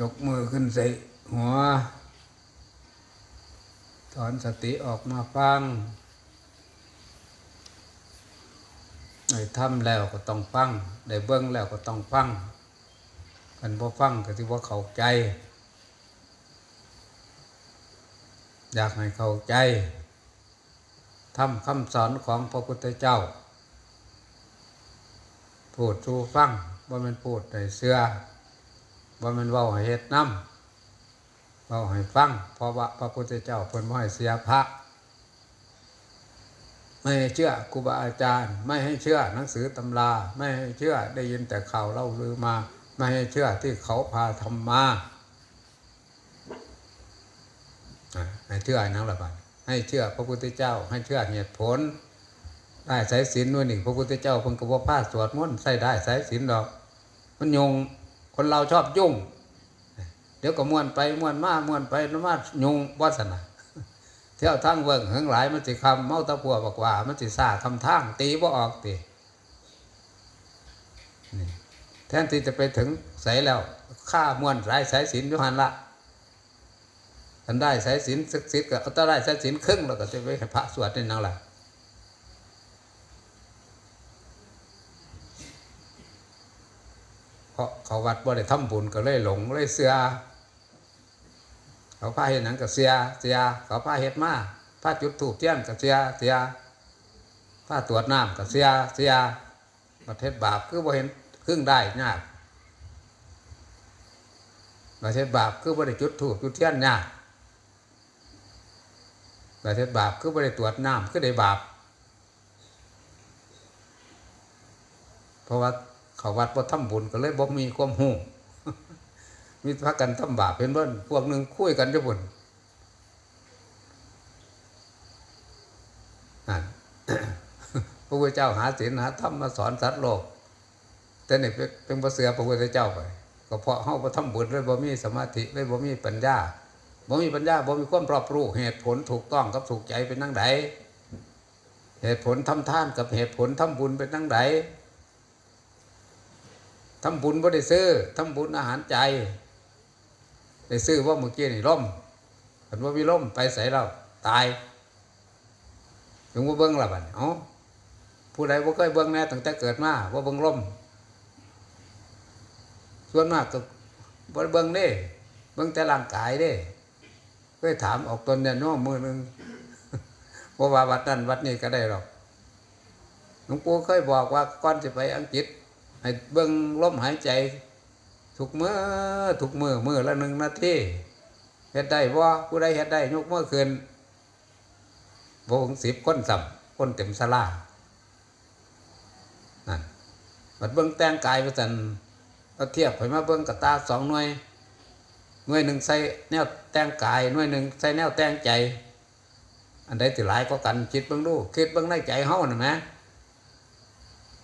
ยกมือขึ้นใส่หัว ถอนสติออกมาฟังได้ทำแล้วก็ต้องฟังได้เบิ้องแล้วก็ต้องฟังกันพอฟังก็ที่ว่าเข้าใจ อยากให้เข้าใจทำคำสอนของพระพุทธเจ้าพูดสู่ฟังว่ามันพูดในเสื้อ ว่ามันเว้าให้เฮ็ดน้ำเว้าให้ฟังเพราะว่าพระพุทธเจ้าเพิ่นบ่ให้เสียพระ ไม่ให้เชื่อครูบาอาจารย์ ไม่ให้เชื่อหนังสือตำรา ไม่ให้เชื่อได้ยินแต่ข่าวเล่าลือมา ไม่ให้เชื่อที่เขาพาทำมาให้เชื่อนังละบัดให้เชื่อพระพุทธเจ้า ให้เชื่อเหตุผลได้สายศีลด้วยนี่พระพุทธเจ้าเพิ่นก็บ่พาสวดมนต์ใส่ได้สายศีลดอก มันยง คนเราชอบยุ่ง เดี๋ยวก็ม่วนไปม่วนมาม่วนไปแล้วมายุงวัสนาเที่ยวทั้งเวิงเหิงหลายมันสิคำเมาตะปัวบอกว่า มันสิซาคำทางตีบ่ออกตีแทนที่จะไปถึงใสแล้วฆ่ามวนสายสายศีลอยุหันละทันได้สายศีลศึกษิก็เอาแตได้สายศีลครึ่งแล้วก็จะไปพระสวดนี่นั่งละเพ ราะเขาวัดบ่ได้ทำบุญก็เลยหลงเลยเสือเขาพาเห็นหนังกับเสียเสียเขาพาเห็ดมาพาจุดถูกเทียนกับเสียเสียพาตรวจน้ำกับเสียเสียประเทศบาปคือบ่เห็นครึ่งได้ยากประเทศบาปคือบ่ได้จุดถูกจุดเทียนยากประเทศบาปคือบ่ได้ตรวจน้ำคือได้บาปเพราะว่า เขาวัดบ่ทำบุญก็เลยบ่มีความหูมีพักกันทำบาปเป็นเพื่อนพวกหนึ่งคุยกันจะบุญพระพุทธเจ้าหาศีลหาธรรมมาสอนสัตว์โลก แต่นี่เป็นเป็นพระเสือพระพุทธเจ้าไปก็เพราะเฮาบ่ทำบุญเลยบ่มีสมาธิเลยบ่มีปัญญาบ่มีปัญญาบ่มีความรอบรู้เหตุผลถูกต้องกับถูกใจเป็นนั่งใดเหตุผลทำท่านกับเหตุผลทำบุญเป็นนั่งใด ทำบุญบ่ได้ซื้อทำบุญอาหารใจได้ซื้อว่าเมื่อกี้นี่ล่มเห็นว่ามีล่มไปใส่เราตายถึงว่าเบิ้งละบัดเอ้าผู้ใดว่าเคยเบิ้งแน่ตั้งแต่เกิดมาว่าเบิ้งล่มส่วนมากก็บ่เบิ้งเด้เบิ้งแต่ร่างกายเด้เคยถามออกตนเนี่ยน้องมือหนึงว่าว่าวัดนั้นวัดนี้ก็ได้หรอกหลวงปู่เคยบอกว่าก่อนจะไปอังกฤษ ให้เบิ้งลมหายใจทุกมือทุกมือมือละหนึ่งนาทีเฮ็ดได้ว่ผู้ใดเฮ็ดได้ยกมือขึ้นโบงสิบคนสับคนเต็มสลานั่นบัดเบิ้งแต่งกายไปสันเอาเทียบไปมาเบิ้งกับตาสองหน่วยหน่วยหนึ่งใส่แนวแต่งกายหน่วยหนึ่งใส่แนวแต่งใจ อันใดที่หลายก็กันคิดเบิ้งดูคิดเบิ้งในใจเฮาน่ะแหม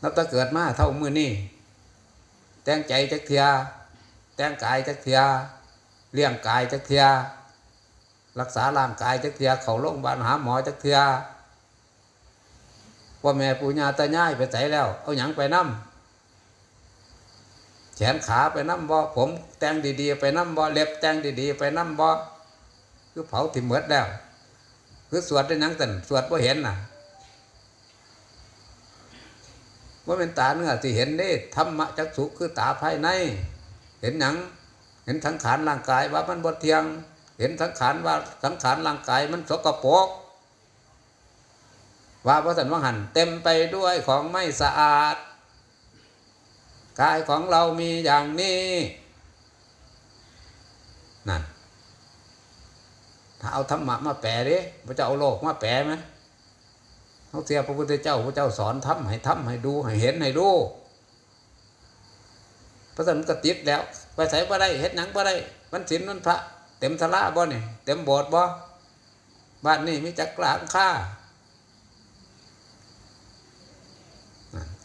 นับแต่เกิดมาเท่ามื้อนี่แต่งใจจักเทื่อแต่งกายจักเทื่อเลี้ยงกายจักเทื่อรักษาร่างกายจักเทื่อเข้าโรงพยาบาลหาหมอจักเทื่อว่าแม่ปู่ย่าตายายไปใส่แล้ว เอาหยังไปน้ำแขนขาไปน้ำบ่ผมแต่งดีๆ ไปน้ำบ่เล็บแต่งดีๆ ไปน้ำบ่คือเผาถิ่มเมดแล้ว คือสวดได้หยังตันสวดว่าเห็นน่ะ ว่าเป็นตาเนื้อที่เห็นนี่ธรรมะจักสุคือตาภายใน เห็นหนัง เห็นสังขารร่างกายว่ามันบดเทียง เห็นสังขารว่าสังขารร่างกายมันสกปรกว่าพระสันวังหันเต็มไปด้วยของไม่สะอาด กายของเรามีอย่างนี้นั่นถ้าเอาธรรมะมาแปลดิพระจ้าเอาโลกมาแปลไหม เขาเสียพระพุทธเจ้าพระเจ้าสอนทำให้ทำให้ดูให้เห็นให้ดูพระสันก็ติดแล้ว ไปใส่บ่ได้เฮ็ดหนังบ่ได้มันศีลมันพระ เต็มสลาบ่นี่เต็มโบสถ์บ่บ้านนี่มีจักรหลางค่า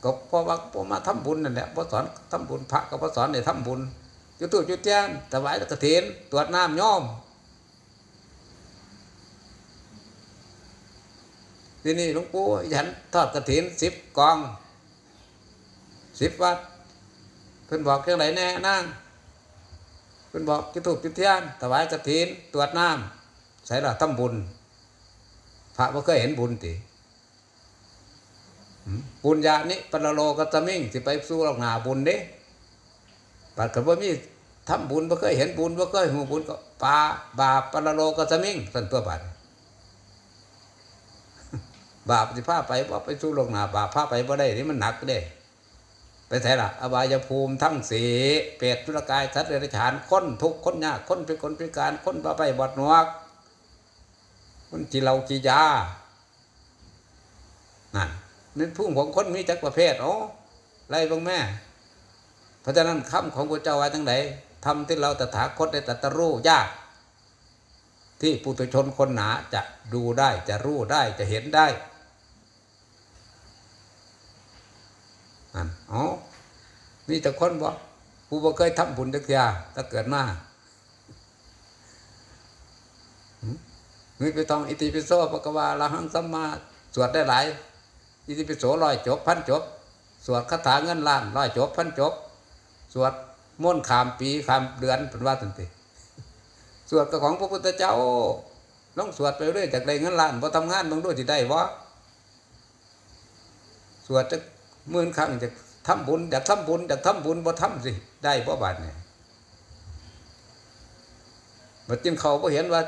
ก็พราะว่าพอมาทำบุญนั่นแหละพอสอนทำบุญพระก็พอสอนได้ทำบุญจุดตู้จุดแจ้นถวายกระถินตรวจน้ำย่อม ที่นี่หลวงปู่ฉันทอดกระถินสิบกองสิบวัดเพิ่นบอกเรื่องไหนแน่นั่งเพิ่นบอกจุดธูปจุดเทียนถวายกฐินตรวจน้ำใส่หละทำบุญ พระบ่เคยเห็นบุญติบุญญาณิปรโลกัตมิ่งสิไปสู่โลกหนาบุญเด้ปัดก็บ่ามีทำบุญบ่เคยเห็นบุญบ่เคยหูบุญก็ปาบาปรโลกัตมิ่งสันตัวบาด บาปสิพาไปบ่ไปสู่โลกหนาบาปพาไปบ่ได้นี่มันหนักเด้ ไปไสล่ะอบายภูมิทั้งสีเปรตทุรกายสัตว์เดรัจฉานคนทุกข์คนยากคนเป็นคนพิการคนบ้าไปบอดนวกคนจีเราจียานั่นนั่นพุ่งของคนมีจักประเภทโอ้ไล่เบางแม่ เพราะฉะนั้นคำของพระเจ้าไว้ทั้งไหนทำที่เราตถาคตได้ตรัสรู้ยาก ที่ปุถุชนคนหนาจะดูได้จะรู้ได้จะเห็นได้ นั่นอ๋อมีแต่คนบอกผู้บ่เคยทำบุญจักเทียถ้าเกิดมามีไปต้องอิติปิโสปะกวาละหังสัมมาสวดได้หลาย อิติปิโสร้อยจบ พันจบ สวดคาถาเงินล้านร้อยจบ พันจบ สวดม่นขามปีขามเดือนเป็นว่าตันติสวดกับของพระพุทธเจ้าลองสวดไปเรื่อยจากได้เงินล้านพอทำงานบางด้วยที่ได้วะสวดจะ หมื่นครั้งจะทำบุญอยากทำบุญอยากทำบุญบ่ทำสิได้เพราะบาทเนี่ยบัดกินเขาวบ่เห็นว่า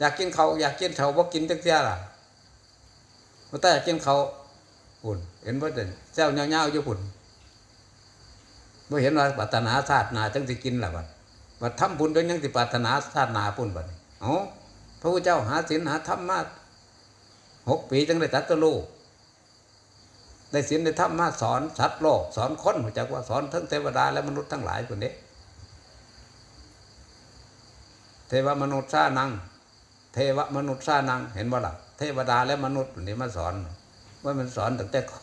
อยากกินเขาวอยากกินเขาวบ่กินจักเที่ยล่ะบ่แต่อยากกินเขาวปุ่นเห็นบ่เด่นแซวเงาๆอยู่ปุ่นบ่เห็นว่าปรารถนาชาตินาจังสิกินล่ะบัดบัดทำบุญเป็นยังสิปรารถนาชาตินาปุ่นบัดนี้เอ้าพระพุทธเจ้าหาศีลหาธรรมมาหกปีจังได้ตรัสรู้ ได้ศีลได้ธรรมมาสอนสัตว์โลก สอนคนรู้จักว่าสอนทั้งเทวดาและมนุษย์ทั้งหลายคนนี้เทวมนุษย์ชานัง เทวมนุษย์ชานัง เห็นบ่ล่ะ เทวดาและมนุษย์คนี่มาสอน ว่ามันสอนตั้งแต่เขา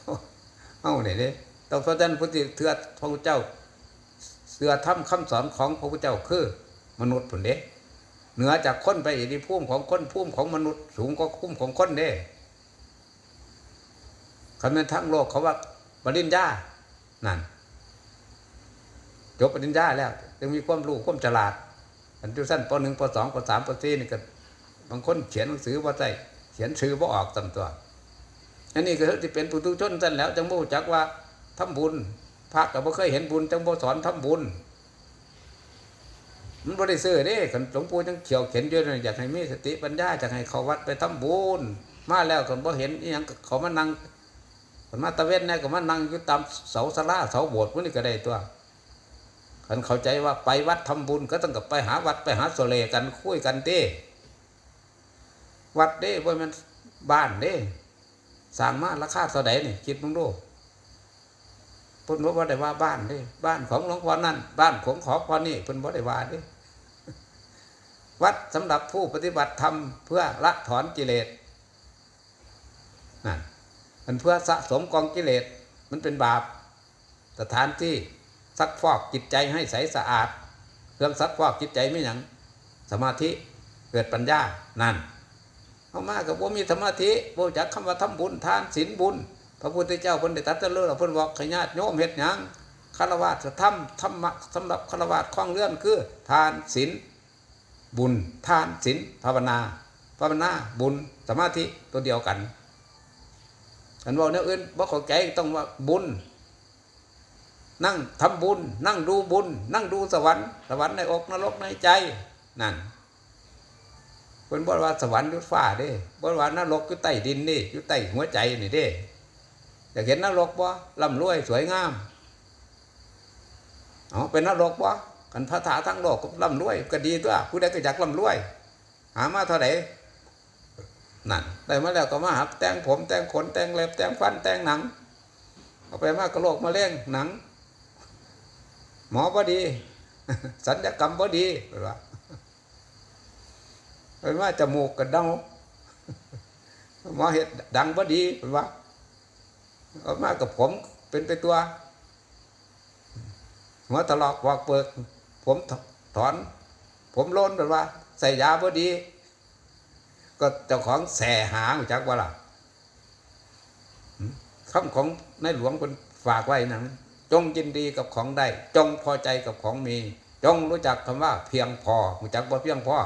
เอ้าเนี่ยเด้ต้องเพราะฉะนั้นพุทธิเทือพระพุทธเจ้าเสือทำคำสอนของพระพุทธเจ้าคือ มนุษย์ผุนเด้เหนือจากคนไปอีกที่พุ่มของคนพุ่มของมนุษย์ สูงก็พุ่มของคนเด้ คำนั้นทั้งโลกเขาว่าปริญญานั่นจบปริญญาแล้วจึงมีความรู้ความฉลาดอันที่สั้นปหนึ่งปสองปสามปสี่นี่ก็บางคนเขียนหนังสือว่าใจเขียนชื่อว่าออกตำตัวอันนี้ก็ที่เป็นปุถุชนสั้นแล้วจังโมจักว่าทำบุญพระก็บ่เคยเห็นบุญจังโมสอนทำบุญ มันบ่ได้ซื้อเด้ขันหลวงปู่จังเขียวเข็นเยอะเลยอยากให้มีสติปัญญาอยากให้เขาวัดไปทำบุญมาแล้วก็บ่เห็นอีหยังเขามานั่ง คนมาตะเวนเนี่ยก็มานั่งอยู่ตามเสาสลาเสาโบสถ์พวกนี้ก็ได้ตัวคันเข้าใจว่าไปวัดทำบุญก็ต้องกับไปหาวัดไปหาโซเลกันคุยกันเด้วัดเด้ว่ามันบ้านเด้สร้างมาราคาเท่าไหร่นี่คิดมึงดูเพิ่นบอกว่าได้ว่าบ้านเด้บ้านของหลวงพ่อนั่นบ้านของขอพ่อนี่เพิ่นบอกได้ว่าเด้วัดสำหรับผู้ปฏิบัติธรรมเพื่อละถอนกิเลส มันเพื่อสะสมกองกิเลสมันเป็นบาป สถานที่ซักฟอกจิตใจให้ใสสะอาด เครื่องซักฟอกจิตใจไม่หยังสมาธิเกิดปัญญานั่นเอามากับว่ามีสมาธิโบจักคำว่าทำบุญทานศีลบุญ พระพุทธเจ้าพิ่นได้ตรัสรู้แล้วเพิ่นบอกขญาติโยมเฮ็ดหยังคารวะจะทำธรรมะสำหรับคารวะคล้องเลื่อนคือ ทานศีลบุญ ทานศีลภาวนา ภาวนาบุญสมาธิตัวเดียวกัน อันว่าเนื้ออื่นบ่เข้าใจต้องว่าบุญ นั่งทำบุญ นั่งดูบุญ นั่งดูสวรรค์สวรรค์ในอกนรกในใจนั่นเป็นบ่ว่าสวรรค์อยู่ฟ้าเด้บ่ว่านรกอยู่ใต้ดินนี่อยู่ใต้หัวใจนี่เด้อยากเห็นนรกบ่ร่ำรวยสวยงามอ๋อเป็นนรกบ่กันพระถาทั้งโลกก็ร่ำรวยก็ดีตัวผู้ใดก็อยากร่ำรวย หามาเท่าไหร่ นั่นได้มาแล้วก็มาหาแต่งผมแต่งขนแต่งเล็บแต่งฟันแต่งหนัง เอาไปมากระโหลกมาเล่งหนัง หมอพอดี สัญญกรรมพอดีเป็นว่าเป็นว่าจมูกกับดังหมอเห็ดดังพอดีเป็นว่าเอามากับผมเป็นไปตัวหัวตลอกวอกเปิกผมถอน ผมโลนเป็นว่า ใส่ยาพอดี ก็เจ้าของแส่หางจักว่าล่ะคำของในหลวงเป็นฝากไว้นังจงยินดีกับของได้ จงพอใจกับของมี จงรู้จักคำว่าเพียงพอรู้จักว่าเพียงพอ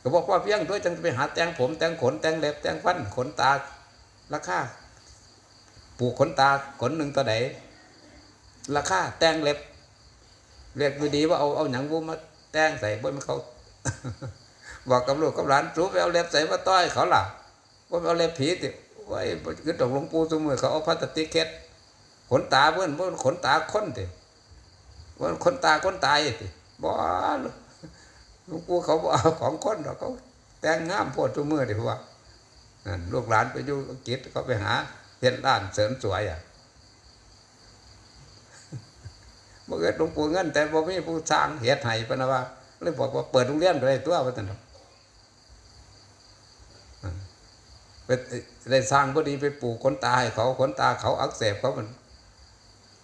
ก็บอกว่าเพียงด้วยจังไปหาแต่งผมแต่งขนแต่งเล็บแต่งฟันขนตาราคาปลูกขนตาขนหนึ่งตัวไหนราคาแต่งเล็บเรียกดีว่าเอาเอาหนังวูมาแต่งใส่บนเขา บอกกับลูกกับหลานสูไปเอาเล็บใส่มาต้อยเขาล่ะว่าเอาเล็บผีติไว้คือตกหลวงปู่สมือเขาเอาพลาสติกเค็ดขนตาเพื่อนเพื่อนขนตาคนติว่าขนตาคนตายติบ่หลวงปู่เขาบอกเอาของคนหรอกเขาแต่งงามโพดสมือดิว่านั่นลูกหลานไปอยู่อังกฤษเขาไปหาเห็นร้านเสริมสวยอะบ่เกิดหลวงปู่เงิน แต่บ่มีผู้สร้างเฮ็ดให้ปนะว่าเลยบอกว่าเปิดโรงเรียนเลยตัวว่าซั่นเนาะ ไปได้สร้างบ่ดีไปปลูกขนตาให้เขาขนตาเขาอักเสบเขามัน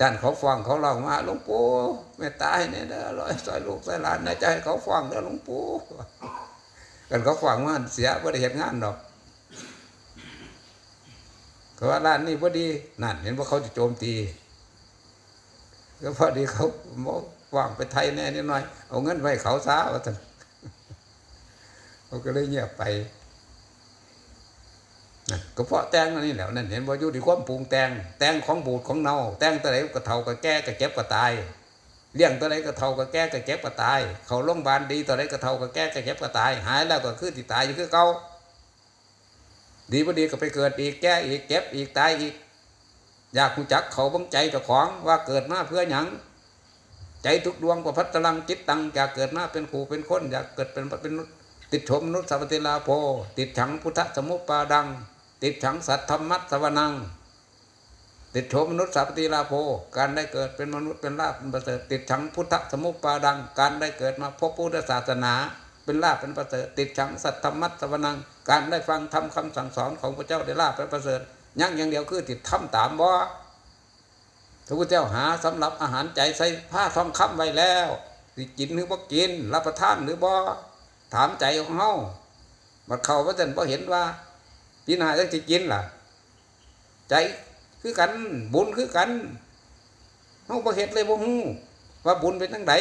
ด้านเขาฟังเขาเล่ามาหลวงปู่แม่ตายเนี่ยเด้อร้อยซอยลูกซอยหลานนะจะให้เขาฟังเด้อหลวงปู่กันเขาฟังมาเสียบ่ได้เฮ็ดงานดอกเขาว่าร้านนี้บ่ดีนั่นเห็นว่าเขาจะโจมตีก็พอดีเขาบอกว่างไปไทยแน่นิดหน่อย เอาเงินไว้เขาซาว่าท่านเขาก็เลยเงียบไป นะก็เพราะแตงอันนี่แหละนั่นเห็นว่าอยู่ที่ความปรุงแต่งแต่งของบูดของเน่าแต่งตัวไหนก็เท่าก็แก้ก็เก็บก็ตายเลี้ยงตัวไหนก็เท่าก็แก้ก็เก็บก็ตาย เขาโรงพยาบาลดีตัวไหนก็เท่าก็แก้ก็เก็บก็ตาย หายแล้วก็คือที่ตายอยู่คือเก่าดีพอดีก็ไปเกิดอีกแก้อีกเก็บอีกตายอีก อยากรู้จักเขาบังใจเจ้าของว่าเกิดมาเพื่อหยังใจทุกดวงประพัตลังจิตตังอยากเกิดมาเป็นครูเป็นคนอยากเกิดเป็นเป็นติดชมนุษย์สัพติลาโพติดฉังพุทธสมุปปาดัง ติดฉังสัตธรรมัสสวนัง ติดชมมนุษย์สัพติลาโพการได้เกิดเป็นมนุษย์เป็นลาภเป็นประเสริฐติดฉังพุทธสมุปปาดัง การได้เกิดมาพบพุทธศาสนา เป็นลาภเป็นประเสริฐติดฉังสัตธรรมัสสวนัง การได้ฟังทำคำสั่งสอนของพระเจ้าได้ลาภเป็นประเสริฐยังอย่างเดียวคือติดทำตามบ่พระพุทธเจ้าหาสำหรับอาหารใจใส่ผ้าทองคำไว้แล้วสิกินหรือบ่กิน รับประทานหรือบ่ถามใจของเฮาบัดเขาพระเจ้าบ่เห็นว่า พี่นาจะสิกินล่ะ ใจคือกันบุญคือกันเฮาบ่เฮ็ดเลยบ่ฮู้ว่าบุญเป็นจังได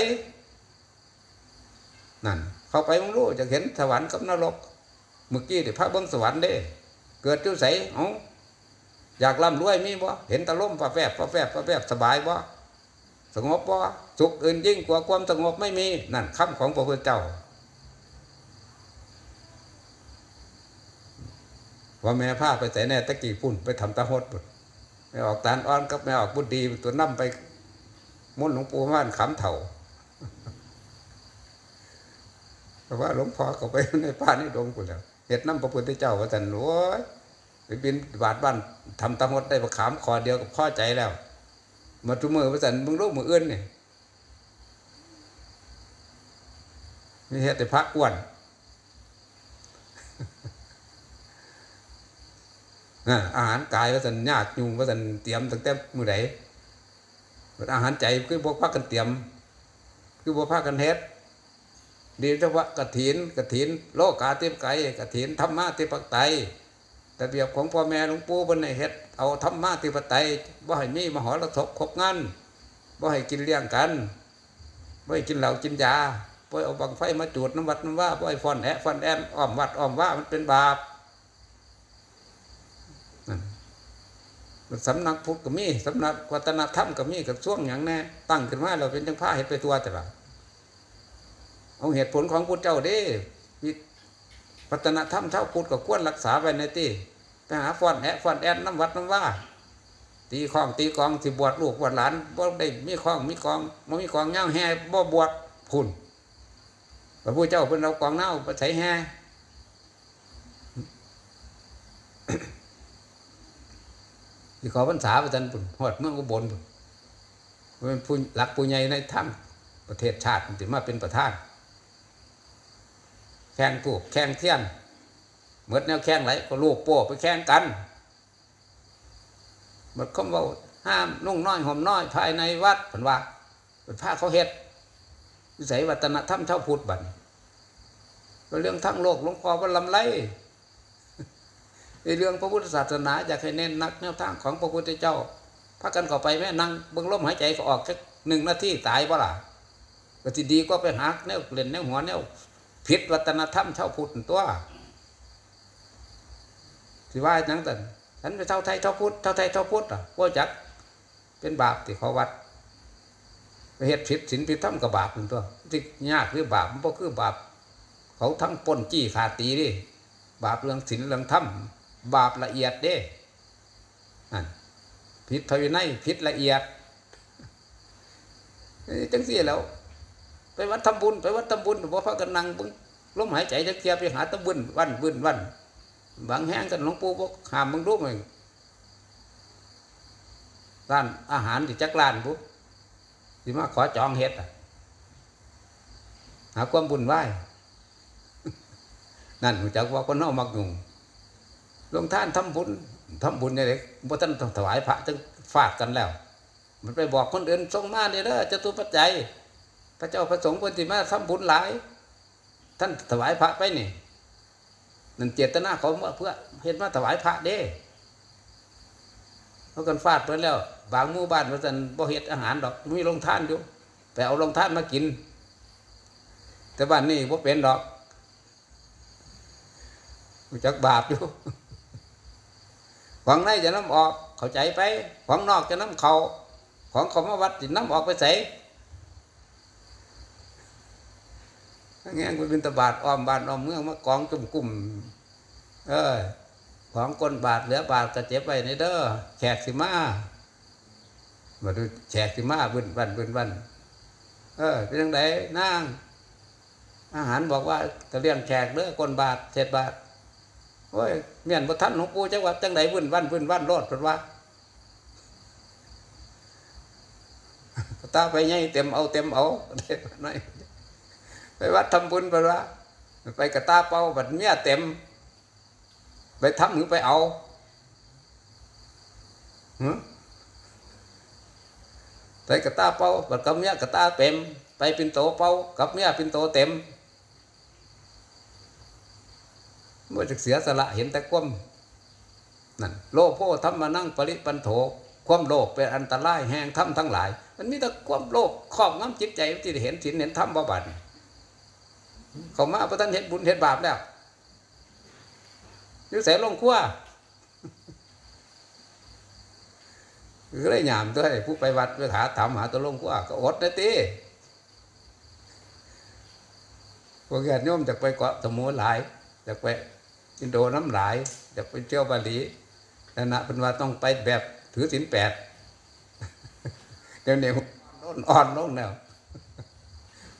นั่น เข้าไปมึงรู้จะเห็นสวรรค์กับนรกเมื่อกี้ที่พระเบิ่งสวรรค์เด้ เกิดจุไสเอาอยากร่ำรวยมีบ่เห็นตะล่มฟ้าแฝบฟ้าแฝบฟ้าแฝบสบายบ่สงบบ่สุขอื่นยิ่งกว่าความสงบไม่มี นั่นคำของพระพุทธเจ้า ว่าแม่ผ้าไปใส่แน่ตะกี้ปุ่นไปทำตาหดปุ่นไปออกตาลอ่อนกับแม่ออกบุญดีตัวน้ำไปมุ่นหลวงปู่ม่านขำเถ่าเพราะว่าหลวงพ่อเขาไปในป่าในดงปุ่นแล้วเห็ดน้ำพระพุทธเจ้าว่าแต่หนูไปบินบาดบ้านทำตามดได้ประขามคอเดียวกับพ่อใจแล้ว มาทุ่มือประสันมึงรู้มือเอื่นเนี่ยมีเหตุแต่พระอ้วน อาหารกายว่าสันยากยุงว่าสันเตรียมตั้งแต่มือไหนอาหารใจคือพวกพักกันเตรียม คือพวกพักกันเฮ็ดดีเฉพาะกระถินกระถิน โลกาเติปไก่กระถินธรรมะติปักไตแต่เบียบของพ่อแม่หลวงปู่บนในเฮ็ดเอาธรรมะติปไตยบ่ให้มีมหรสพครบงานบ่ให้กินเลี้ยงกันบ่ให้กินเหล้ากินยาบ่ให้เอาบังไฟมาจูดน้ำวัดน้ำว่าบ่ให้ฟอนแอะฟอนแอนอ้อมวัดอ้อมว่ามันเป็นบาป สำนักพุทธก็มีสำนักวัฒนธรรมก็มีกับช่วงอย่างแน่ตั้งขึ้นมาเราเป็นจังผ้าเห็ดไปตัวแต่ละเอาเหตุผลของพุทธเจ้าเด้วัฒนธรรมเท่าพุทธก็ควรรักษาไว้ในที่ไปหาฟอนแอะฟอนแอนน้ำวัดน้ำว่า ตีคล้องตีกองสิบวชลูกบวชหลานบ่ได้มีคล้องมีกองบ่มีกองเงาแห่บ่บวชพุ่นพระพุทธเจ้าเป็นเรากองเน่าไปใส่แห่ ที่ขอพรรษาประจันปุ่นหอดเมืองอุบลปุ่นเป็นผู้หลักผู้ใหญ่ในถ้ำประเทศชาติถึงมาเป็นประธานแข่งถูกแข่งเทียนเมื่อแนวแข่งไหลก็ลูกโป้ไปแข่งกันหมดคำว่าห้ามนุ่งน้อยห่มน้อยภายในวัดเป็นว่าเป็นผ้าเขาเฮ็ดวิสัยวัฒนธรรมเท่าพุทธบันเป็นเรื่องทั้งโลกหลวงพ่อว่าลำไร ในเรื่องพระพุทธศาสนาอยากให้เน้นนักแนวทางของพระพุทธเจ้าพักกันเข้าไปแม่นั่งเบิ่งลมหายใจก็ออกแค่หนึ่งนาทีตายบ่ล่ะก็ที่ดีก็ไปหาแนวเล่นแนวหัวแนวผิดวัฒนธรรมเช่าพุทธตัวสิว่าหยังแต่ฉันไปเท่าไทยเท่าพุทธเท่าไทยเท่าพุทธอะว่าจักเป็นบาปที่เขาวัดไปเหตุผิดศีลผิดธรรมกับบาปหนึ่งตัวที่ยากหรือบาปมันก็คือบาป เขาทั้งปนจี้ขาดตีดิบาปเรื่องศีลเรื่องธรรม บาปละเอียดเด้นั่นผิดภายในผิดละเอียดจังเสี่แล้ว ไปวัดทำบุญ ไปวัดทำบุญบ่พากันนั่งเบึงลมหายใจจะเคลียร์ไปหาตะบุญวันบุญวันบางแห้งกันหลวงปู่บอกหามมึงรู้ไหมร้านอาหารที่จักร้านปุ๊บที่มาขอจองเฮ็ดอะหาความบุญไหวนั่นหูจักว่าคนเฮามักยุ่ง ลงท่านทำบุญทำบุญเนี่ยเด็กบ่ท่านถวายพระจึงฟาดกันแล้ว มันไปบอกคนอื่นส่งมาเนี่ยเด้อจตุปัจจัย พระเจ้าพระสงฆ์คนที่มาทำบุญหลาย ท่านถวายพระไปนี่นั่นเจตนาเขาเพื่อเห็นมาถวายพระเด้เขากันฟาดไปแล้ว บางหมู่บ้านว่าสันบ่เฮ็ดอาหารดอกมีโรงท่านอยู่ไปเอาโรงท่านมากิน แต่บ้านนี้บ่เป็นดอกรู้จักบาปอยู่ ของในจะน้ำออกเข้าใจไป ของนอกจะน้ำเขาของเขามาวัดจะน้ำออกไปใส่แง่งไปบินตบาทอ้อมบานอ้อมเมืองมากองจุ่มกลุ่มเออของก้นบาทเหลือบาทก็เจ็บไปในเด้อแขกสิมามาดูแขกสิมาบึนบันบึนบันเออเป็นยังไงนั่งอาหารบอกว่าจะเลี้ยงแขกเด้อก้นบาทเศษบาท โอ้ยเมียนบ่ท่านหลวงปู่จังหวัดจังไดบึนวันบึนวันโลดเป็นว่าตาไปไงเต็มเอาเต็มเอาได้น่อยไปวัดทำบุญไปว่าไปกระตาเป้าบัดเมียเต็ม ไปทำหรือไปเอาหึไปกระตาเป้าบัดกับเมียกระตาเต็ม ไปปินโตเป้ากับเมียปินโตเต็ม เมื่อจะเสียสละเห็นแต่ความนั่นโลภโพธรรมานั่งปริปันโถความโลภเป็นอันตรายแห่งธรรมทั้งหลาย มันมีแต่ความโลภครอบงำจิตใจที่เห็นศีลเห็นธรรมบ่บัดเขามาพระท่านเห็นบุญเห็นบาปแล้วนิสัยลงขั้วก็เลยหยามด้วยผู้ไปวัดไปหาถามหาตัวลงขั้วก็อดนะตีพวกญาติโยมจากไปเกาะสมุนหลายจากไป อินโดน้ำหลายจากไปเที่ยวบาหลีแต่นะเป็นว่าต้องไปแบบถือศีลแปดเดี๋ยวนี้อ่อนลงแล้ว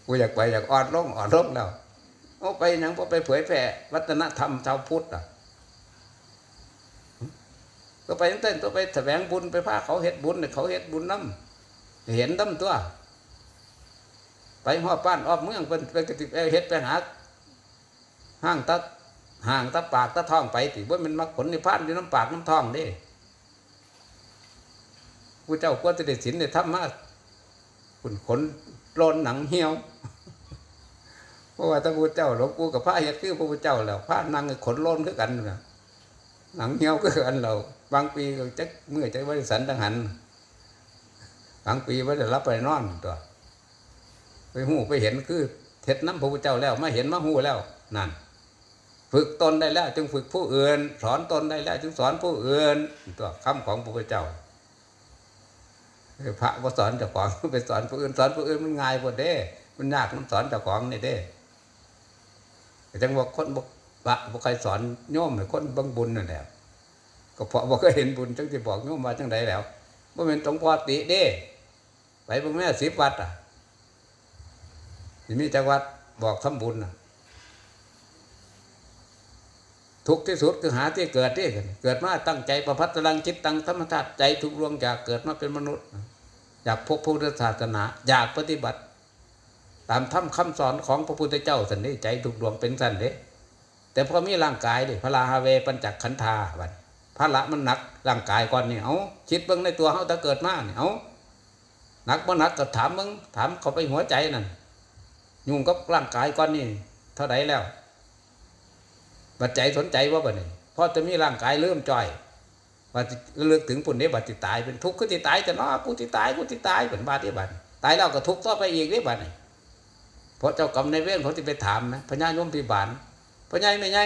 กูอยากไปอยากอ่อนลงอ่อนลงแล้วเอาไปหนังพอไปเผยแผ่วัฒนธรรมชาวพุทธอะก็ไปตั้งแต่ตัวไปแสวงบุญไปพาเขาเฮ็ดบุญเนี่ยเขาเฮ็ดบุญน้ำเห็นน้ำตัว ไปหัวป้านออบเมืองเป็นไปกติเฮ็ดไปหาห้างตะ ห่างตะปากตะท้องไปติว่ามันมาขนในพานอยู่น้ำปากน้ำท้องเด้ผู้เจ้าควจะได้สินได้ทำมาขุนขนโลนหนังเหี่ยวเพราะว่าถ้าพระเจ้าหลวงปู่กับพระเฮ็ดคือพระพุทธเจ้าแล้วพระนั่งขนโลนคือกันนะหนังเหี่ยวคือกันเราบางปีก็จักเมื่อจักบริสันตังหันบางปีว่าจะรับไปนอนตัวไปหูไปเห็นคือเท็ดน้ำพระพุทธเจ้าแล้วมาเห็นมาหูแล้วนั่น ฝึกตนได้แล้ว จึงฝึกผู้อื่น สอนตนได้แล้ว จึงสอนผู้อื่นตัวคำของพระพุทธเจ้าพระก็สอนเจ้าของไปสอนผู้อื่นสอนผู้อื่นมันง่ายกว่าเด้ มันยากมันสอนเจ้าของนี่เด้จังว่าคนบกบะบ่ใครสอนโยมให้คนบังบุญนั่นแหละก็เพราะบ่เคยเห็นบุญจังสิบอกโยมมาจังใดแล้วบ่เป็นตรงพอติเด้ ไปบ่งแม่สิบวัดอะสิมีจักวัดบอกทำบุญน่ะ ทุกที่สุดคือหาที่เกิดที่เกิดมาตั้งใจประพัตรังจิตตังธรรมธาตุใจทุกดวงอยากเกิดมาเป็นมนุษย์ อยากพบพุทธศาสนา อยากปฏิบัติ ตามธรรมคำสอนของพระพุทธเจ้าสันนี้ใจทุกดวงเป็นสันเด้แต่พอมีร่างกายดิพระลาฮาเวปัญจักขันธาบัดพระละมันหนักร่างกายก่อนเนี่ยเอาคิดเบิ่งในตัวเขาถ้าเกิดมาเนี่ยเอาหนักบ่หนักก็ถามมึงถามเขาไปหัวใจนั่นยุ่งกับร่างกายก่อนนี่เท่าไหแล้ว ปัจจัยสนใจว่าบ่นี่พอจะมีร่างกายเริ่มจ่อยว่าสิระลึกถึงปุ่นนี้บัดติตายเป็นทุกข์คือติตายแต่เนาะกูติตายกูติตายเป็นบาที่บัดตายแล้วก็ทุกข์ต่อไปอีกนี่บัดนี่เพราะเจ้ากรรมในเวรเขาจะไปถามนะพญายมพิบาลพญายไม่ไง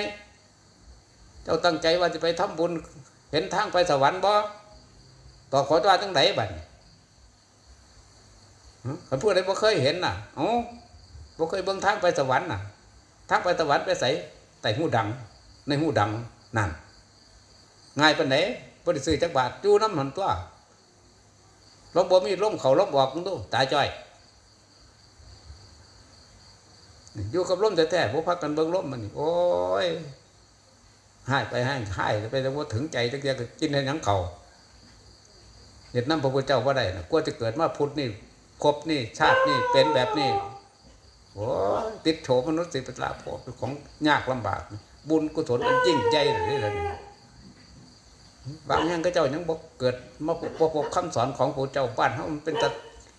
เจ้าตั้งใจว่าจะไปทำบุญ เห็นทางไปสวรรค์บ่ต่อขอว่าจังไหนบัดคนพูดอะไรบ่เคยเห็นน่ะอ๋อบ่เคยเบิ่งทางไปสวรรค์น่ะทางไปสวรรค์ไปใส่ แต่หูดัง ในหูดังนั่นง่ายปานไหนบ่ได้ซื้อจักบาทอยู่น้ำหันตัวลมบ่มีลมเขาลมออกมึงดูตายจ้อยอยู่กับลมแท้ๆบ่พักกันเบิ่งลมมันนี่โอ้ยหายไปหายหายไปแล้วบ่ถึงใจจักเดียกกินให้หยังเขาเฮ็ดนำพระพุทธเจ้าบ่าได้นะกลัวจะเกิดมาพุทธนี่ครบนี่ชาตินี่เป็นแบบนี้ โอ้ติดโฉมนุษย์สิป็นลาภของยากลำบาก บุญกุศลอันยิ่งใหญ่เลยล่ะนี่บางอย่งก็เจ้ายังบ่เกิดมาพบพบคำสอนของพระเจ้าบ้านเฮามันเป็นตะ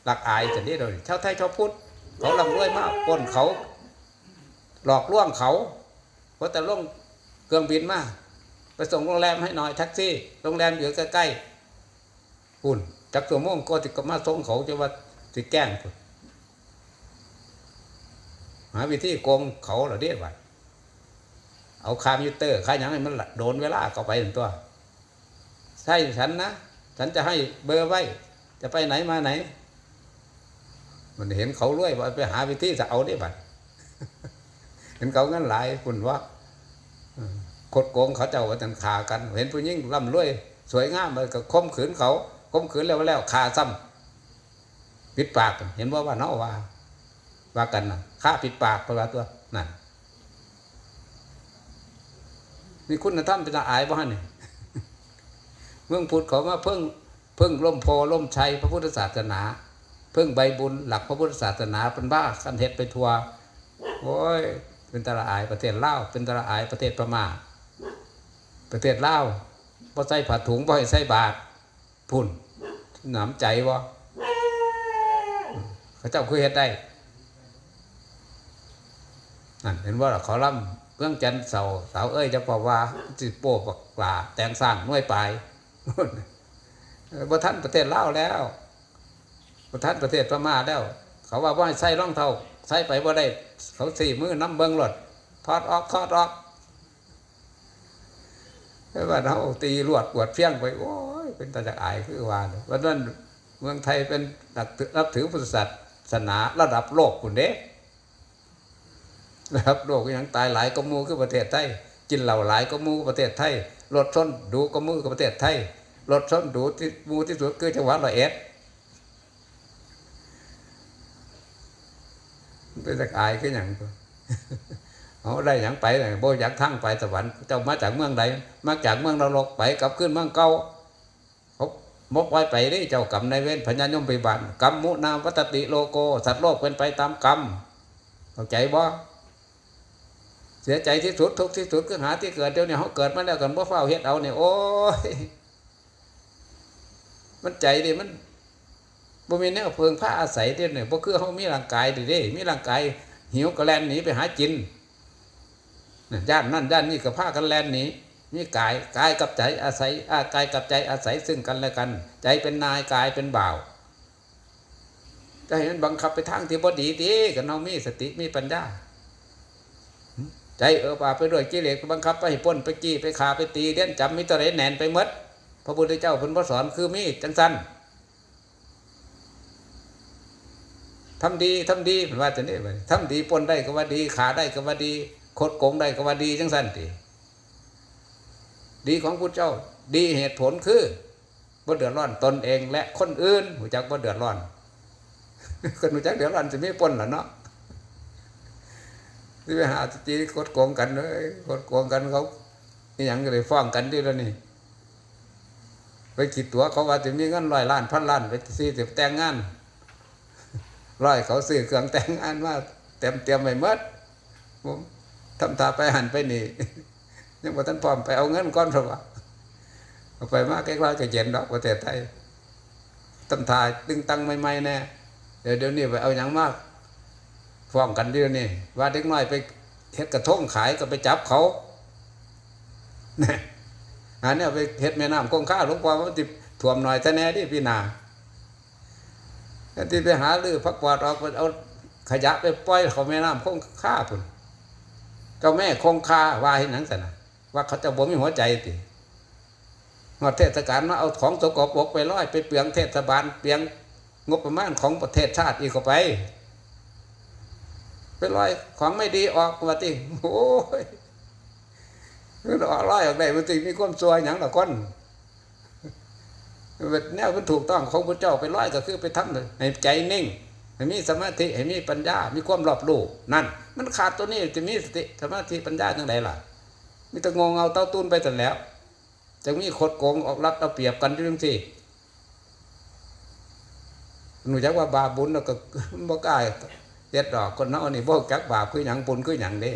หลักอายจังนี้เลยชาวไทยชาวพุทธเขาลำรวยมากป้นเขา หลอกล่วงเขาเพราะแต่ลงเครื่องบินมาไปส่งโรงแรมให้หน่อยแท็กซี่โรงแรมอยู่ใกล้ๆหุ่นจักตัวโมงก็ติก็มาส่งเขาจะว่าสิแกล้งพุ่น หาวิธีโกงเขาเหรอเดียบัดเอาคามิวเตอร์ค่ายังให้มันโดนเวลาเขาไปถึงตัว ใช่ฉันนะ ฉันจะให้เบอร์ไว้ จะไปไหนมาไหน มันเห็นเขารวยไปหาวิธีจะเอาได้บัดเห็นเขาเงินหลายคุณว่าคดโกงเขาเจ้าว่าตันขากัน เห็นผู้หญิงร่ำรวย สวยงามมันก็ข่มขืนเขาข่มขืนแล้วแล้วขาซ้ำปิดปาก เห็นว่าว่าเนาะว่า ว่ากันนะฆ่าปิดปากประมาตัวนั่นนี่คุณธรรมเป็นอายบ้านนี่เมืองพุทธเขามาเพิ่งเพิ่งล่มโพล่มชัยพระพุทธศาสนา เพิ่งใบบุญหลักพระพุทธศาสนาเป็นบ้ากันเฮ็ดไปทัวโอ้ยเป็นตระอายประเทศลาวเป็นตระอายประเทศพม่าประเทศลาวพอใส่ผ้าถุงพอให้ใส่บาทพุ่นหนำใจวะเขาเจ้าคุยเฮ็ดได้ นั่นเห็นว่าเขาล่ำเรื่องจันทร์เสาเสาเอ้ยจะบอกว่าจิโป้ปักปลาแตงสร้างน้วยปลายบ่ท่านประเทศลาวแล้วบ่ท่านประเทศพม่าแล้ว เขาว่าว่าให้ใส่ร่องเท้าใส่ไปบ่ได้ เขาสี่มือน้ำเบิ้งหลดทอดออกทอดออกแล้วว่าเราตีลวดปวดเพี้ยงไปโอ้ยเป็นตาจากอายคือว่าวันนั้นเมืองไทยเป็นนักนับถือพุทธศาสนาระดับโลกคุณเด้ ระดับโลกยังตายหลายก็มูคือประเทศไทยกินเหล่าหลายก็มูประเทศไทยรถชนดูก็มูกับประเทศไทยรถชนดูที่มูที่สุดคือจังหวัดร้อยเอ็ดเป็นตะกายก็อย่างเอาได้อย่างไปเลยโบอยากทั้งไปสวรรค์เจ้ามาจากเมืองใดมาจากเมืองนรกไปกลับขึ้นเมืองเก่าเขามกไว้ไปได้เจ้ากรรมในเวรพญายมไปบันกรรมมุนาวัตติโลโกสัตว์โลกเป็นไปตามกรรมเข้าใจบ่ เสียใจที่สุดทุกที่สุดคือหาที่เกิดเดี๋ยวนี้เขาเกิดมาแล้วกันบ่เฝ้าเฮ็ดเอาเนี่ยโอ้ยมันใจดิมันบ่มีแนวเพิงผ้าอาศัยเด้เนี่ยบ่คือเฮามีร่างกายดิเด้ มีร่างกายหิวก็แลนหนีไปหากินย่านนั่นย่านนี่ก็พากันแลนหนีมีกายกายกับใจอาศัยอากายกับใจอาศัยซึ่งกันและกัน ใจเป็นนายกายเป็นบ่าวจะเห็นบังคับไปทางที่บ่ดีดีก็เฮามีสติมีปัญญา ใจเออป่าไปด้วยกิเลสบังคับ ไปป้นไปจี้ไปขาไปตีเล่นจำมิตรไรแหนนไปมดพระพุทธเจ้าเพิ่นบ่สอนคือมีจังสันทำดีทำดีเป็นว่าจะนี่ไปทำดีปนได้ก็ว่าดี ขาได้ก็ว่าดีโคดโกงได้ก็ว่าดีจังสั้นตีดีของพุทธเจ้า ดีเหตุผลคือบ่เดือดร้อนตนเองและคนอื่นหูจักบ่เดือดร้อนคนหูจักเดือดร้อนจะไม่ปนหรอเนาะ ที่ไปหาจีคดโกงกันเลยคดโกงกันเขาอย่างก็เลยฟ้องกันด้วยแล้วนี่ ไปคิดตัวเขาว่าจะมีเงินร้อยล้านพันล้านไปสี่สิบแต่งงานร้อยเขาซื้อเครื่องแต่งงานมาเต็มเตรียมไปเมื่อผมทำตาไปหันไปนี่ยังบ่ท่านพร้อมไปเอาเงินก้อนเถอะวะเอาไปมาใกล้ๆกับเย็นดอกประเทศไทยทำทาตึงตังใหม่ๆแน่เดี๋ยวเดี๋ยวนี้ไปเอาอย่างมาก ฟ้องกันเดี๋ยวนี้ว่าเด็กน้อยไปเฮ็ดกระทงขายก็ไปจับเขาเนี่ยหาเนี่ยไปเฮ็ดแม่น้ำคงคาหลวงพ่อมันติท่วมหน่อยแต่แน่ที่พี่นาที่ไปหาลือพักปอดออกเอาขยะไปปล่อยเขาแม่น้ำคงคาพุ่นเจ้าแม่คงคาว่าให้หนังสันนะว่าเขาจะบ่มีหัวใจติหอดเทศกาลมาเอาของสกปรกไปร้อยไปเปลืองเทศบาลเปลืองงบประมาณของประเทศชาติอีกเข้าไป ไปร้อยของไม่ดีออกมาติโอ้ยมันออกร้อยออกได้มันติมีความซวยอย่างละคนแนวมันถูกต้องของพระเจ้าไปร้อยก็คือไปทำเลยให้ใจนิ่งให้มีสมาธิให้มีปัญญา มีความรอบรู้นั่น มันขาดตัวนี้จะมีสติสมาธิปัญญาจังไดล่ะมีแต่งงเอาเต้าตุ้นไปแต่แล้วจะมีขดโกงออกรับเอาเปรียบกันจังสิหนูจักว่าบาบุญแล้วก็บ่กล้า เฮ็ดดอกคนเนาะนี่บ่จักบาปคือหยังบุญคือหยังเด้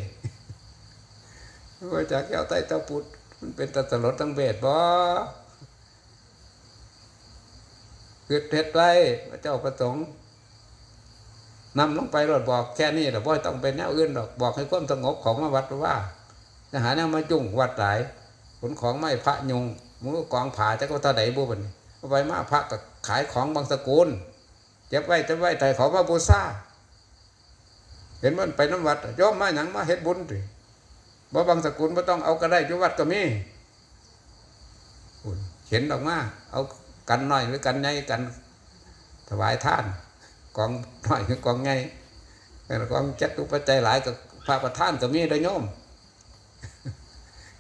บ่จักเจ้าใต้เจ้าพุทธมันเป็นตะสลดทั้งเบสบ่คือเฮ็ดไว้พระเจ้าประสงค์นำลงไปรถบอกแค่นี้แหละบ่ต้องเป็นแนวอื่นดอกบอกให้ความสงบของมาวัดว่าจะหาแนวมาจุ่งวัดหลายผลของไม่พระยงมือกองผาจะก็ตาไดบุบันไปมาพระกับขายของบางสกุลเก็บไว้จะไว้แต่ของมาบูชา เห็นมันไปน้ำวัดย่อมมาหนังมาเฮ็ดบุญสิบ่บางสกุลบ่ต้องเอาก็ได้จุวัดก็มีเห็นออกมาเอากันน้อยหรือกันใหญ่กัน ถวายท่านกองน้อยหรือกองใหญ่กองจัดอุปจัยหลายกับพระประธานก็มีได้โยม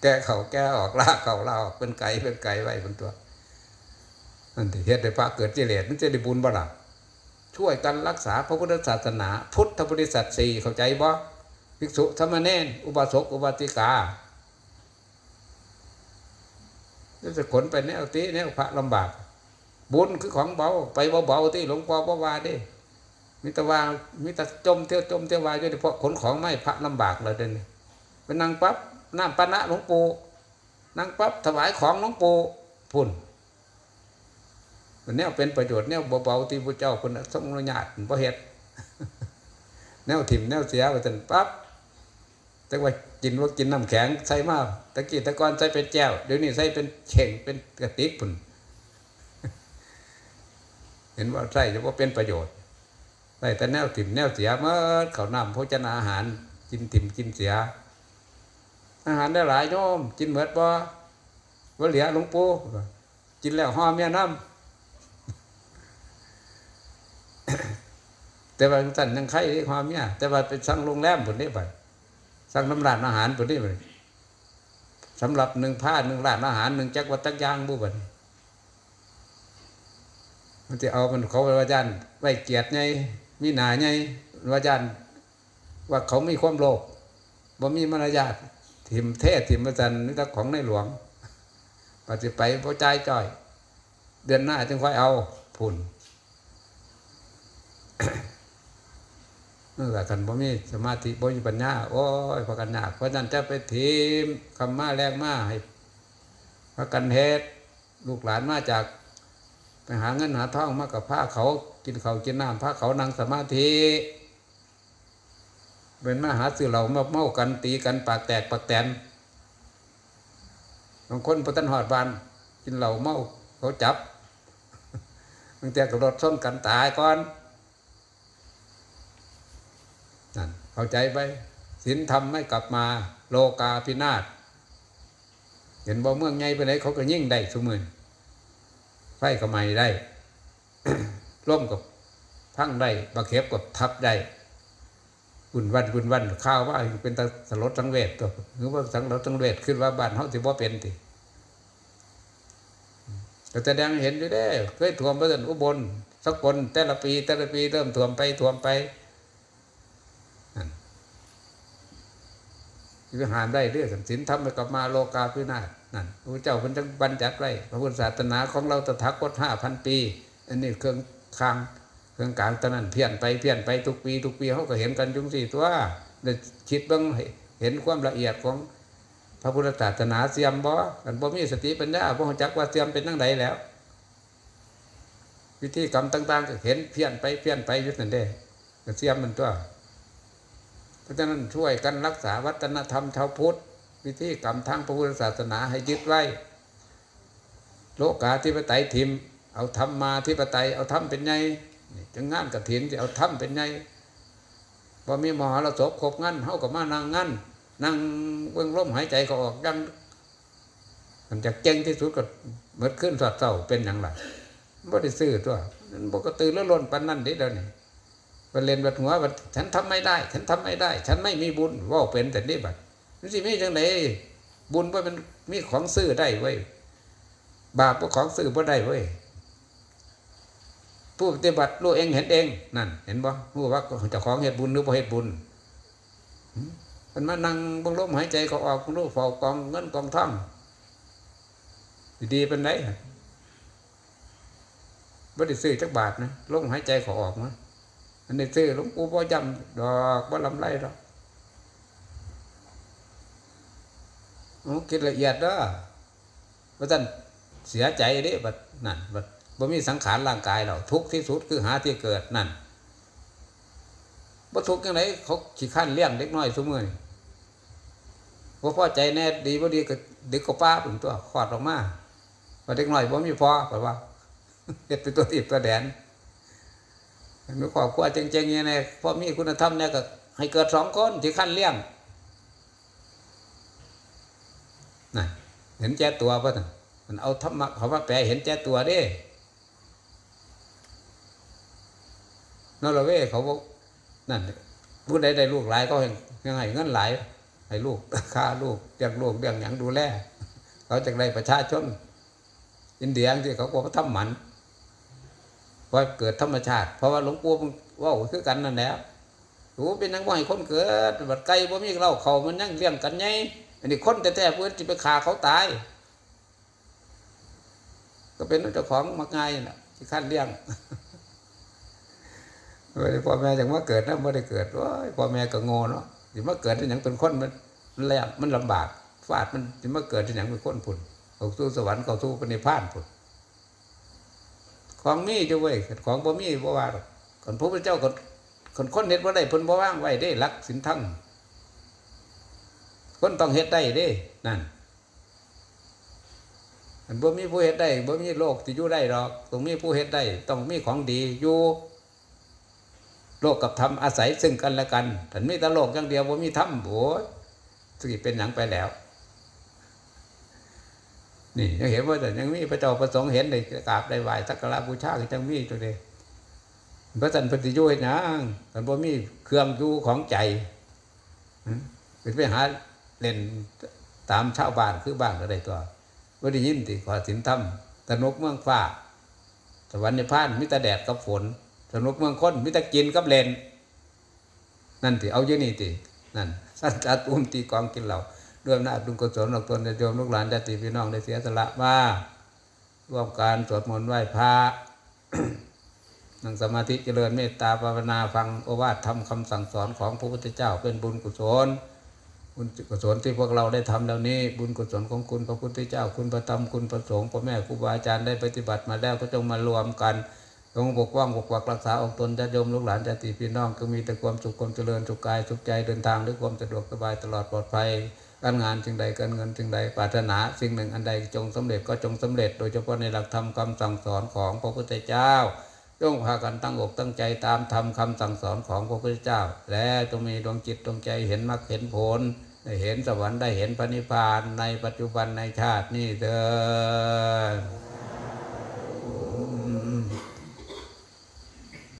แก้เขาแก้ออกลากเขาลาออกเป็นไก่เป็นไก่ไว้บนตัวนั่นที่เฮ็ดได้พระเกิดจิเลสมันจะได้บุญบ่ล่ะ ช่วยกันรักษาพระพุทธศาสนา พุทธบริษัทสี่เข้าใจบ่ภิกษุธรรมเนนอุบาสกอุบาสิกาแล้วจะขนไปแนวตีแนวพระลำบาก บุญคือของเบาไปเบาๆที่หลวงพ่อบ่ว่าดิมิตรว่ามิตรจมเที่ยวจมเที่ยววายจนเพราะขนของไม่พระลำบากเลยเดินเป็นนางปั๊บน้ำปนะหลวงปู่นางปั๊บถวายของหลวงปู่พุ่น แนวเป็นประโยชน์แนวเบาๆที่พระเจ้าคนทรงอนุญาตพระเหตุแนวถิ่มแนวเสียไปจนปั๊บแต่ว่ากินว่ากินน้ำแข็งใส่มากตะกี้ตะกอนใส่เป็นแก้วเดี๋ยวนี้ใส่เป็นเข่งเป็นกระติกพุ่นเห็นว่าใส่จะว่าเป็นประโยชน์ใส่แต่แนวถิ่มแนวเสียเมื่อเขานำโภชนาอาหารกินถิ่มกินเสีย อาหารได้หลายโยมกินเหมือดบ่ว่าเหลือหลวงปู่กินแล้วห่อเมียน้ำ แต่ว่าท่านยังไข่ความเมียแต่ว่าเป็นสั่งโรงแรมผลนี้ไปสั่งน้ำร้านอาหารผลนี้ไปสำหรับหนึ่งผ้าหนึ่งร้านอาหารหนึ่งจักวัตักยางบุบันมันจะเอามันเขาว่าจานไว้เกียรติไงมีหนาไงว่าจานว่าเขามีความโลภบ่มีมารยาทถิมเทศถิมประจันนี่ตักของในหลวงปฏิไปพอใจจ่อย เดือนหน้าจึงค่อยเอาผุน นั่นแหละกันบ่มีสมาธิบ่มีปัญญาโอ้ยพากันยากเพราะนั้นจะไปทีมคำมาแรงมาให้พากันเฮ็ดลูกหลานมาจาก ไปหาเงินหาทองมากับผ้าเขากินเขากินน้ำผ้าเขานั่งสมาธิเป็นมาหาสื่อเรามาเมากันตีกันปากแตกปากแตนบางคนพอตันหอดบานกินเหล่าเมาเขาจับบางแต่กับรถส้นกันตายก่อนนั่น เข้าใจไปศีลธรรมไม่กลับมาโลกาพินาศเห็นบ่เมืองไงไปไหนเขาก็ยิ่งได้สมืนไฟก็ไม่ได้ร่วมกับพังได้บะเข็บกับทับได้วุ่นวันวุ่นวันข้าวว่าเป็นตสลดสังเวชตัวหรือว่าสังลดสังเวชขึ้นว่าบ้านเขาสิบ่เป็นติแต่แสดงเห็นอยู่ได้เคยท่วมประเด็นอุบลสักคนแต่ละปีแต่ละปีเริ่มท่วมไปท่วมไป คือหารได้เรื่องสินทำไปกับมาโลกาพินาศนั่นพระเจ้าเป็นจังบัญญัติไว้พระพุทธศาสนาของเราตถาคตห้าพันปี อันนี้เครื่องคางเครื่องกลางตอนนั้นเพี้ยนไปเพี้ยนไปทุกปี ทุกปีเขาก็เห็นกันจุงสี่ตัวเดี๋ยวคิดบ้างเห็นความละเอียดของพระพุทธศาสนาเสียมบ่กันบ่มีสติปัญญาบ่จักว่าเสียมเป็นตั้งใดแล้ว วิธีกรรมต่าง ๆ ก็เห็นเพี้ยนไปเพี้ยนไปยุตินั่นเด้เสียมมันตัว เพราะฉะนั้นช่วยกันรักษาวัฒนธรรมชาวพุทธ วิธีกรรมทางพระพุทธศาสนาให้ยึดไว้ โลกาธิปไตยทิม เอาธรรมมาธิปไตยเอาธรรมเป็นไงจังงานกระถินที่เอาธรรมเป็นไงพอมีมหาลสพครบงั้นเฮากับมานั่งงั้นนั่งเบื้องลมหายใจก็ออกยังมันจะเก่งที่สุดก็เมื่อขึ้นสอดเศร้าเป็นอย่างไรบ่ได้ซื้อตัวมันบกตื่นแล้วล้นปันนั่นเด้เดี๋ยวนี้ มันเล่นบัดหัวบัดฉันทำไม่ได้ ฉันทำไม่ได้ ฉันไม่มีบุญว่าเป็นแต่นี่บัดนี่สิมีจังไหนบุญว่ามันมีของซื้อได้เว้ยบาปว่าของซื้อบ่ได้เว้ยผู้ปฏิบัติรู้เองเห็นเองนั่น เห็นบ่รู้ว่าเจ้าของเหตุบุญหรือบ่เหตุบุญมันมานั่งบังลมหายใจก็ออกรู้เฝ้ากองเงินกองทองดีเป็นไรบ่ได้ซื้อจักบาทนะลมหายใจเขาออกนะ อันนี้ซื้อหลวงปู่บ่ยำดอกบ่ลำไรดอกโอ้คิดละเอียดเด้อว่าท่านเสียใจเด้บัดนั่นบัดบ่มีสังขารร่างกายเราทุกที่สุดคือหาที่เกิดนั่นบ่ทุกข์จังไดเขาขี้ข้านเลี้ยงเด็กน้อยซุมื้อนี่บ่พอใจแน่ดีบ่ดีก็ดึกก็ป้าเป็นตัวคลอดออกมาว่าเด็กน้อยบ่มีพอแปลว่าเฮ็ดเป็นตัวติดตัวแดน มีครอบครัวเจ๋งๆอย่างนี้พอมีคุณธรรมเนี่ยก็ให้เกิดสองคนที่ขั้นเลี้ยงน่ะเห็นแจ้ตัวป่ะน่ะมันเอาธรรมะเขาว่าแปลเห็นแจ้ตัวด้นอร์เวย์เขาบอกนั่นผู้ใดได้ลูกหลายก็ยังไงเงินหลายให้ลูกค่าลูกเลี้ยงลูกเลี้ยงหยังดูแล เขาจากได้ประชาชนอินเดียที่เขาบอกว่าทำหมัน พอเกิดธรรมชาติ เพราะว่าหลวงปู่มันว่าคือกันนั่นแหละโอ้เป็นนังว่าให้คนเกิดบัดไก่บ่มีเราเขามันยังเลี้ยงกันไงอันนี้คนแต่แต่เพื่อนจะไปฆ่าเขาตาย ก็เป็นเจ้าของมักง่ายน่ะที่ขั้นเลี้ยงไม่ได้พ่อแม่อย่างว่าเกิดนะไม่ได้เกิดว่าพ่อแม่ก็โง่เนาะที่าเกิดอย่างเป็นคนมันมันแลบมันลำบากฟาดมันที่าเกิดอย่างเป็นคนผุนเขาสู้สวรรค์เขาสู้ปณิพานผุน ของมีจะเว้ยของบ่มีบ่ว่ารอกคนพระพุทธเจ้าคนคนคนเฮ็ดบ่ได้เพิ่นบ่ว่างไว้ได้รักสินทั้งคนต้องเฮ็ดได้เด้นั่นอันบ่มีผู้เฮ็ดได้บ่มีโลกที่อยู่ได้หรอกต้องมีผู้เฮ็ดได้ต้องมีของดีอยู่โลกกับธรรมอาศัยซึ่งกันและกันถ้ามีแต่โลกอย่างเดียวบ่มีธรรมโอ้สิเป็นหยังไปแล้ว นี่ยังเห็นว่าแต่ยังมีพระเจ้าประสงค์เห็นได้กราบได้ไหว้สักการะบูชาก็จังมีตัวเดียวพระสันปฏิโยชน์นะมันบ่มีเครื่องอยู่ของใจเป็นไปหาเล่นตามชาวบ้านคือบ้านก็ได้ตัวว่าได้ยินติขอสินธรรมสนุกเมืองฟ้าสวรรค์ในพานมิตรแดดกับฝนสนุกเมืองค้นมิตรกินกับเลนนั่นติเอาเยอะนี่ตินั่นสัจจตุมตีกองกินเหล่า ด้วยอำนาจบุญกุศลของตนญาติโยมลูกหลานญาติพี่น้องได้เสียสละมาร่วมการสวดมนต์ไหว้พระนั่งสมาธิเจริญเมตตาภาวนาฟังโอวาทธรรมคำสั่งสอนของพระพุทธเจ้าเป็นบุญกุศลบุญกุศลที่พวกเราได้ทำแล้วนี้ บุญกุศลของคุณพระพุทธเจ้า คุณพระธรรมคุณพระสงฆ์พ่อแม่ครูบาอาจารย์ได้ปฏิบัติมาแล้วก็จงมารวมกันจงปกป้องปกปักรักษาองค์ตนญาติโยมลูกหลานญาติพี่น้องก็มีแต่ความสุขความเจริญสุขกายสุขใจเดินทางด้วยความสะดวกสบายตลอดปลอดภัย การงานสิ่งใดการเงินสิ่งใดปรารถนาสิ่งหนึ่งอันใดจงสำเร็จก็จงสำเร็จ โดยเฉพาะในหลักธรรมคำสั่งสอนของพระพุทธเจ้าจงพากันตั้งอกตั้งใจตามธรรมคำสั่งสอนของพระพุทธเจ้า และจงมีดวงจิตดวงใจเห็นมรรคเห็นผลได้เห็นสวรรค์ได้เห็นพระนิพพานในปัจจุบันในชาตินี้เถิด